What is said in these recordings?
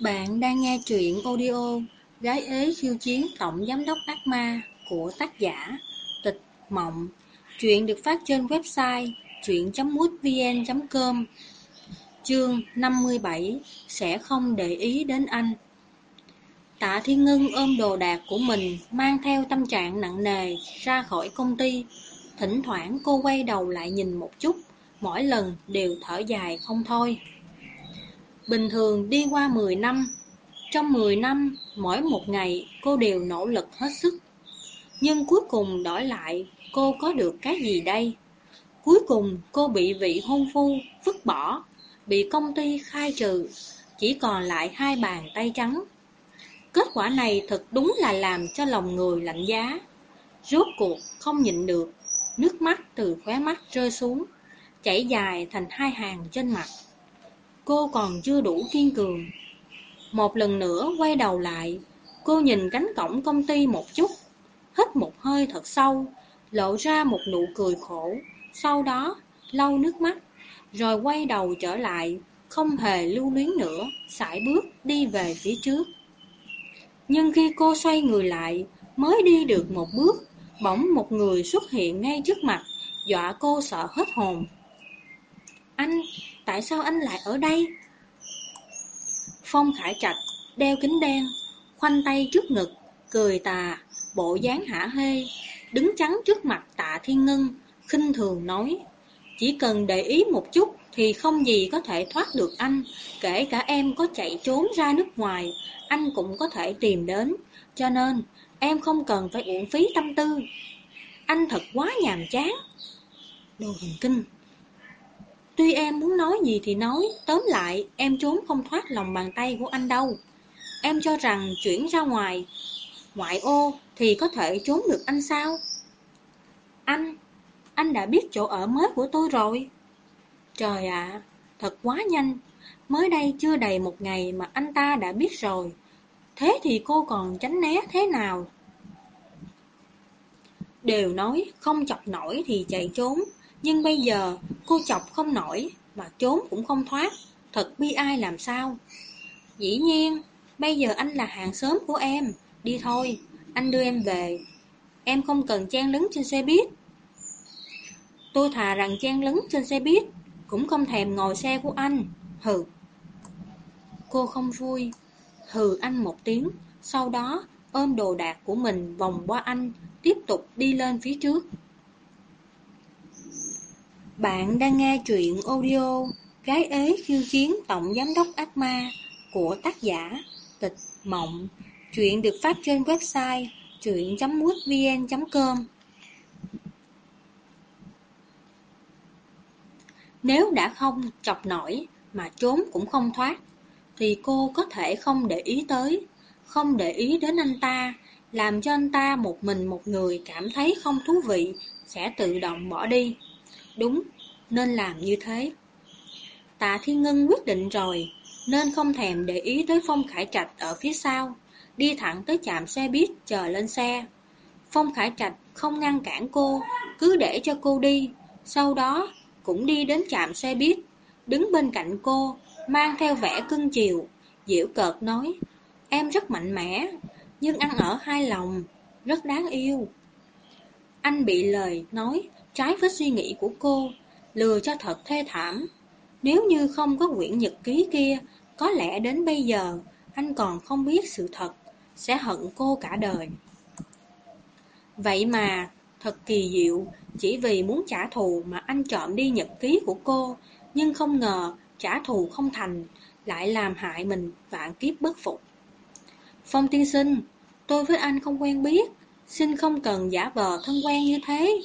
Bạn đang nghe truyện audio Gái ế khiêu chiến tổng giám đốc ác ma của tác giả Tịch Mộng. Truyện được phát trên website truyện.mútvn.com Chương 57 Sẽ không để ý đến anh Tạ Thiên Ngân ôm đồ đạc của mình mang theo tâm trạng nặng nề ra khỏi công ty. Thỉnh thoảng cô quay đầu lại nhìn một chút, mỗi lần đều thở dài không thôi. Bình thường đi qua 10 năm, trong 10 năm, mỗi một ngày cô đều nỗ lực hết sức. Nhưng cuối cùng đổi lại, cô có được cái gì đây? Cuối cùng cô bị vị hôn phu vứt bỏ, bị công ty khai trừ, chỉ còn lại hai bàn tay trắng. Kết quả này thật đúng là làm cho lòng người lạnh giá. Rốt cuộc không nhịn được, nước mắt từ khóe mắt rơi xuống, chảy dài thành hai hàng trên mặt. Cô còn chưa đủ kiên cường. Một lần nữa quay đầu lại, cô nhìn cánh cổng công ty một chút, hít một hơi thật sâu, lộ ra một nụ cười khổ, sau đó lau nước mắt, rồi quay đầu trở lại, không hề lưu luyến nữa, sải bước đi về phía trước. Nhưng khi cô xoay người lại, mới đi được một bước, bỗng một người xuất hiện ngay trước mặt, dọa cô sợ hết hồn. Anh, tại sao anh lại ở đây? Phong Khải Trạch đeo kính đen, khoanh tay trước ngực, cười tà, bộ dáng hả hê, đứng chắn trước mặt tạ thiên ngân, khinh thường nói. Chỉ cần để ý một chút thì không gì có thể thoát được anh, kể cả em có chạy trốn ra nước ngoài, anh cũng có thể tìm đến, cho nên em không cần phải uổng phí tâm tư. Anh thật quá nhàm chán. Đồ thần kinh. Tuy em muốn nói gì thì nói, tóm lại em trốn không thoát lòng bàn tay của anh đâu. Em cho rằng chuyển ra ngoài, ngoại ô thì có thể trốn được anh sao? Anh, anh đã biết chỗ ở mới của tôi rồi. Trời ạ, thật quá nhanh, mới đây chưa đầy một ngày mà anh ta đã biết rồi. Thế thì cô còn tránh né thế nào? Đều nói không chọc nổi thì chạy trốn, nhưng bây giờ cô chọc không nổi mà trốn cũng không thoát, thật bi ai làm sao? Dĩ nhiên, bây giờ anh là hàng xóm của em, đi thôi, anh đưa em về. Em không cần chen lấn trên xe buýt. Tôi thà rằng chen lấn trên xe buýt, cũng không thèm ngồi xe của anh. Hừ. Cô không vui, hừ anh một tiếng, sau đó ôm đồ đạc của mình vòng qua anh, tiếp tục đi lên phía trước. Bạn đang nghe truyện audio Gái ế khiêu chiến tổng giám đốc ác ma của tác giả Tịch Mộng. Truyện được phát trên website truyện.mútvn.com Nếu đã không chọc nổi mà trốn cũng không thoát, thì cô có thể không để ý tới, không để ý đến anh ta, làm cho anh ta một mình một người cảm thấy không thú vị, sẽ tự động bỏ đi. Đúng, nên làm như thế. Tạ Thiên Ngân quyết định rồi, nên không thèm để ý tới Phong Khải Trạch ở phía sau, đi thẳng tới trạm xe buýt chờ lên xe. Phong Khải Trạch không ngăn cản cô, cứ để cho cô đi, sau đó cũng đi đến trạm xe buýt, đứng bên cạnh cô, mang theo vẻ cưng chiều, dịu cợt nói, em rất mạnh mẽ, nhưng ăn ở hai lòng, rất đáng yêu. Anh bị lời nói trái với suy nghĩ của cô, lừa cho thật thê thảm. Nếu như không có quyển nhật ký kia, có lẽ đến bây giờ anh còn không biết sự thật, sẽ hận cô cả đời. Vậy mà, thật kỳ diệu, chỉ vì muốn trả thù mà anh chọn đi nhật ký của cô, nhưng không ngờ trả thù không thành, lại làm hại mình vạn kiếp bất phục. Phong tiên sinh, tôi với anh không quen biết, xin không cần giả vờ thân quen như thế.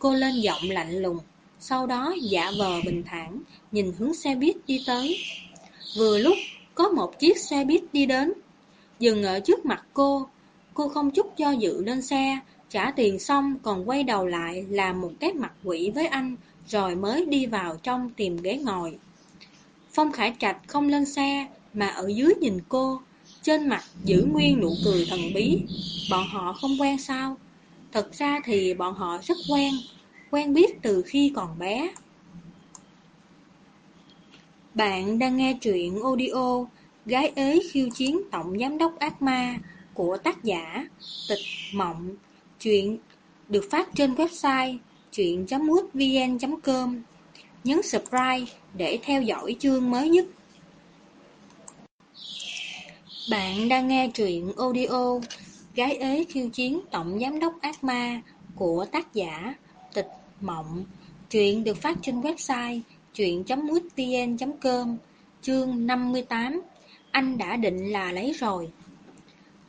Cô lên giọng lạnh lùng, sau đó giả vờ bình thản, nhìn hướng xe buýt đi tới. Vừa lúc, có một chiếc xe buýt đi đến, dừng ở trước mặt cô. Cô không chút do dự lên xe, trả tiền xong còn quay đầu lại làm một cái mặt quỷ với anh, rồi mới đi vào trong tìm ghế ngồi. Phong Khải Trạch không lên xe, mà ở dưới nhìn cô, trên mặt giữ nguyên nụ cười thần bí. Bọn họ không quen sao? Thật ra thì bọn họ rất quen, quen biết từ khi còn bé. Bạn đang nghe truyện audio Gái ế khiêu chiến tổng giám đốc ác ma của tác giả Tịch Mộng. Chuyện được phát trên website chuyện.mútvn.com Nhấn subscribe để theo dõi chương mới nhất. Bạn đang nghe truyện audio Gái ế khiêu chiến tổng giám đốc ác ma của tác giả Tịch Mộng. Truyện được phát trên website chuyện.mútvn.com Chương 58 Anh đã định là lấy rồi.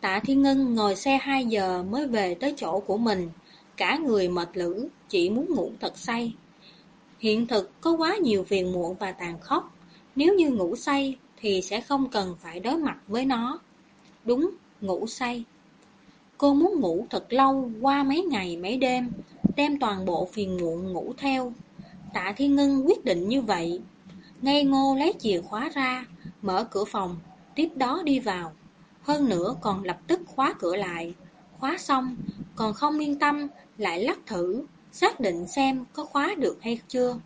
Tạ Thiên Ngân ngồi xe 2 giờ mới về tới chỗ của mình. Cả người mệt lử, chỉ muốn ngủ thật say. Hiện thực có quá nhiều phiền muộn và tàn khốc. Nếu như ngủ say thì sẽ không cần phải đối mặt với nó. Đúng, ngủ say. Cô muốn ngủ thật lâu qua mấy ngày mấy đêm, Đem toàn bộ phiền muộn ngủ theo. Tạ Thiên Ngân quyết định như vậy. Ngây ngô lấy chìa khóa ra, Mở cửa phòng, Tiếp đó đi vào. Hơn nữa còn lập tức khóa cửa lại. Khóa xong, Còn không yên tâm, Lại lắc thử, Xác định xem có khóa được hay chưa.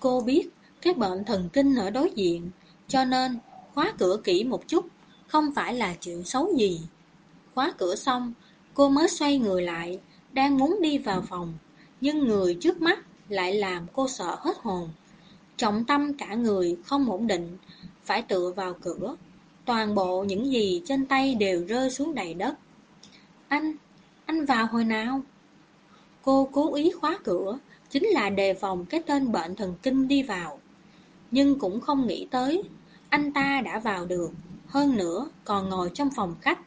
Cô biết Cái bệnh thần kinh ở đối diện, Cho nên khóa cửa kỹ một chút, Không phải là chuyện xấu gì. Khóa cửa xong Cô mới xoay người lại Đang muốn đi vào phòng Nhưng người trước mắt lại làm cô sợ hết hồn. Trọng tâm cả người không ổn định Phải tựa vào cửa. Toàn bộ những gì trên tay đều rơi xuống đầy đất. Anh, anh vào hồi nào? Cô cố ý khóa cửa Chính là đề phòng cái tên bệnh thần kinh đi vào. Nhưng cũng không nghĩ tới Anh ta đã vào được. Hơn nữa còn ngồi trong phòng khách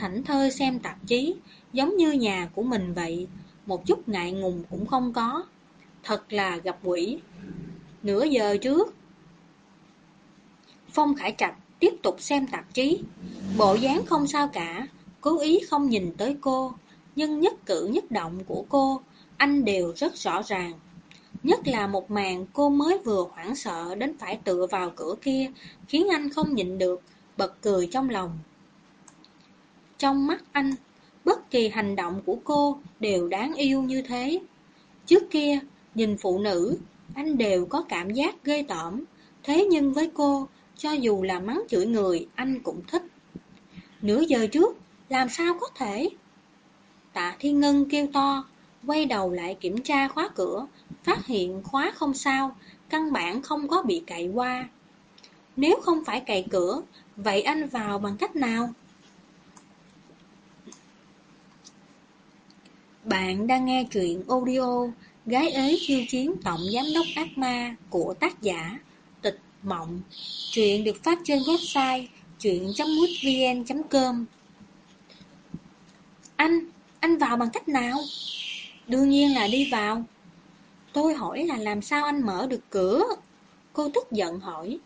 Thảnh thơi xem tạp chí, Giống như nhà của mình vậy. Một chút ngại ngùng cũng không có. Thật là gặp quỷ. Nửa giờ trước, Phong Khải Trạch tiếp tục xem tạp chí. Bộ dáng không sao cả, Cố ý không nhìn tới cô, Nhưng nhất cử nhất động của cô, Anh đều rất rõ ràng. Nhất là một màn cô mới vừa hoảng sợ Đến phải tựa vào cửa kia, Khiến anh không nhịn được, Bật cười trong lòng. Trong mắt anh Bất kỳ hành động của cô Đều đáng yêu như thế Trước kia Nhìn phụ nữ anh đều có cảm giác ghê tởm. Thế nhưng với cô, cho dù là mắng chửi người, anh cũng thích. Nửa giờ trước, làm sao có thể? Tạ Thiên Ngân kêu to, quay đầu lại kiểm tra khóa cửa, phát hiện khóa không sao, căn bản không có bị cậy qua. Nếu không phải cậy cửa, vậy anh vào bằng cách nào? Bạn đang nghe truyện audio Gái ế khiêu chiến tổng giám đốc ác ma của tác giả Tịch Mộng. Truyện được phát trên website truyện.mútvn.com Anh, anh vào bằng cách nào? Đương nhiên là đi vào. Tôi hỏi là làm sao anh mở được cửa? Cô tức giận hỏi.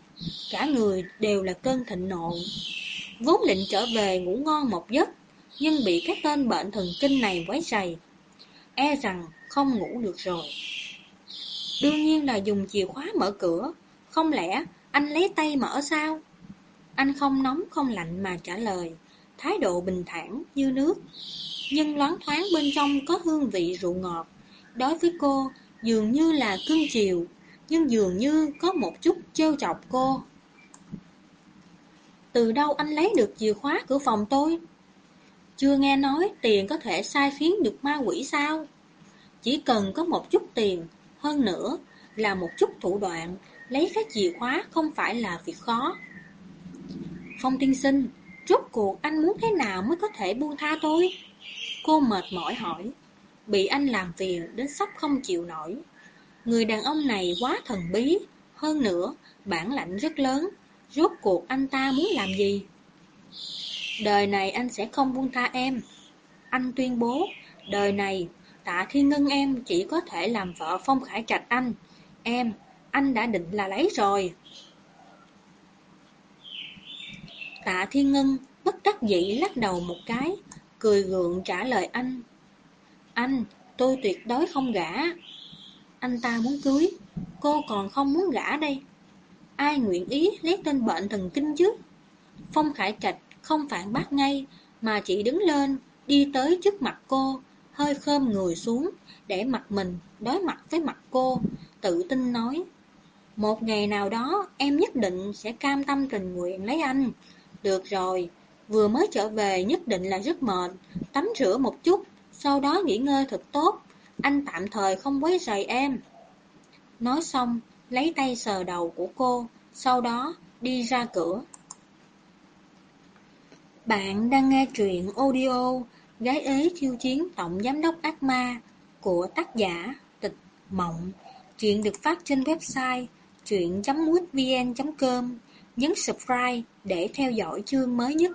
Cả người đều là cơn thịnh nộ. Vốn định trở về ngủ ngon một giấc nhưng bị cái tên bệnh thần kinh này quấy rầy E rằng không ngủ được rồi. Đương nhiên là dùng chìa khóa mở cửa, không lẽ anh lấy tay mở sao? Anh không nóng không lạnh mà trả lời, thái độ bình thản như nước. Nhưng loáng thoáng bên trong có hương vị rượu ngọt. Đối với cô, dường như là cưng chiều, nhưng dường như có một chút trêu chọc cô. Từ đâu anh lấy được chìa khóa cửa phòng tôi? Chưa nghe nói tiền có thể sai khiến được ma quỷ sao? Chỉ cần có một chút tiền, hơn nữa là một chút thủ đoạn, lấy cái chìa khóa không phải là việc khó. Phong tiên sinh, rốt cuộc anh muốn thế nào mới có thể buông tha tôi? Cô mệt mỏi hỏi, bị anh làm phiền đến sắp không chịu nổi. Người đàn ông này quá thần bí, hơn nữa bản lãnh rất lớn, rốt cuộc anh ta muốn làm gì? Đời này anh sẽ không buông tha em. Anh tuyên bố, đời này Tạ Thiên Ngân em chỉ có thể làm vợ Phong Khải Trạch anh. Em, anh đã định là lấy rồi. Tạ Thiên Ngân bất đắc dĩ lắc đầu một cái, cười gượng trả lời anh. Anh, tôi tuyệt đối không gả. Anh ta muốn cưới, cô còn không muốn gả đây. Ai nguyện ý lấy tên bệnh thần kinh chứ? Phong Khải Trạch không phản bác ngay, mà chỉ đứng lên, đi tới trước mặt cô, hơi khom người xuống, để mặt mình đối mặt với mặt cô, tự tin nói. Một ngày nào đó em nhất định sẽ cam tâm tình nguyện lấy anh. Được rồi, vừa mới trở về nhất định là rất mệt, tắm rửa một chút, sau đó nghỉ ngơi thật tốt. Anh tạm thời không quấy rầy em. Nói xong, lấy tay sờ đầu của cô, sau đó đi ra cửa. Bạn đang nghe truyện audio Gái ế khiêu chiến tổng giám đốc ác ma của tác giả Tịch Mộng. Chuyện được phát trên website truyện.mútvn.com. Nhấn subscribe để theo dõi chương mới nhất.